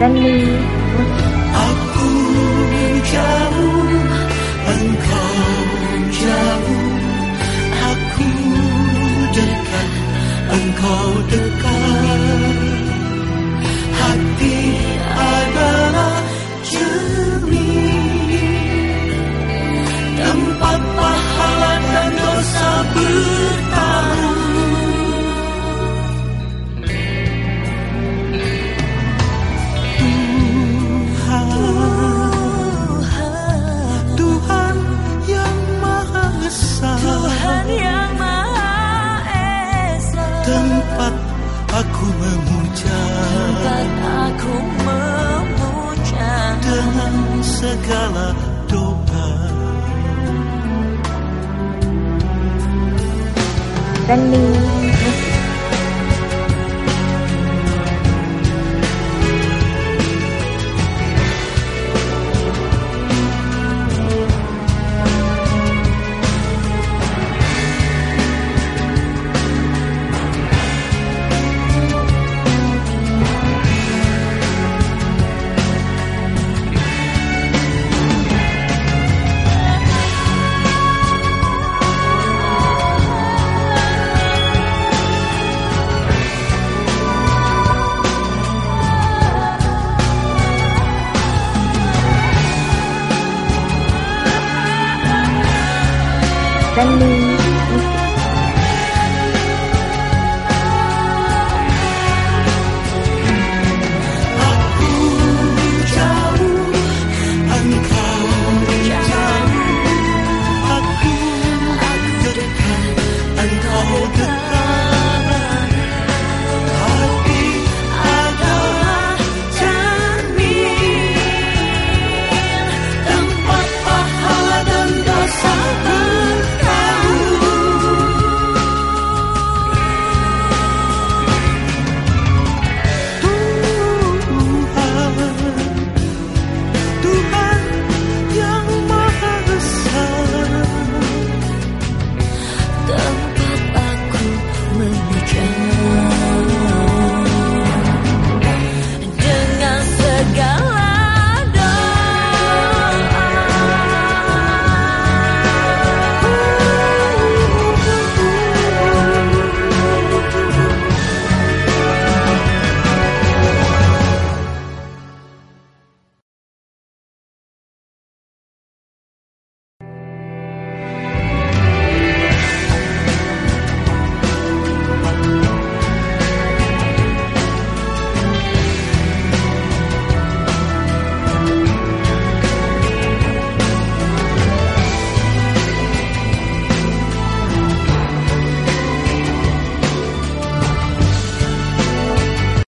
Aku jauh, engkau jauh, aku dekat, engkau dekat. Memuja tempat aku memuja dengan segala doa. Avenue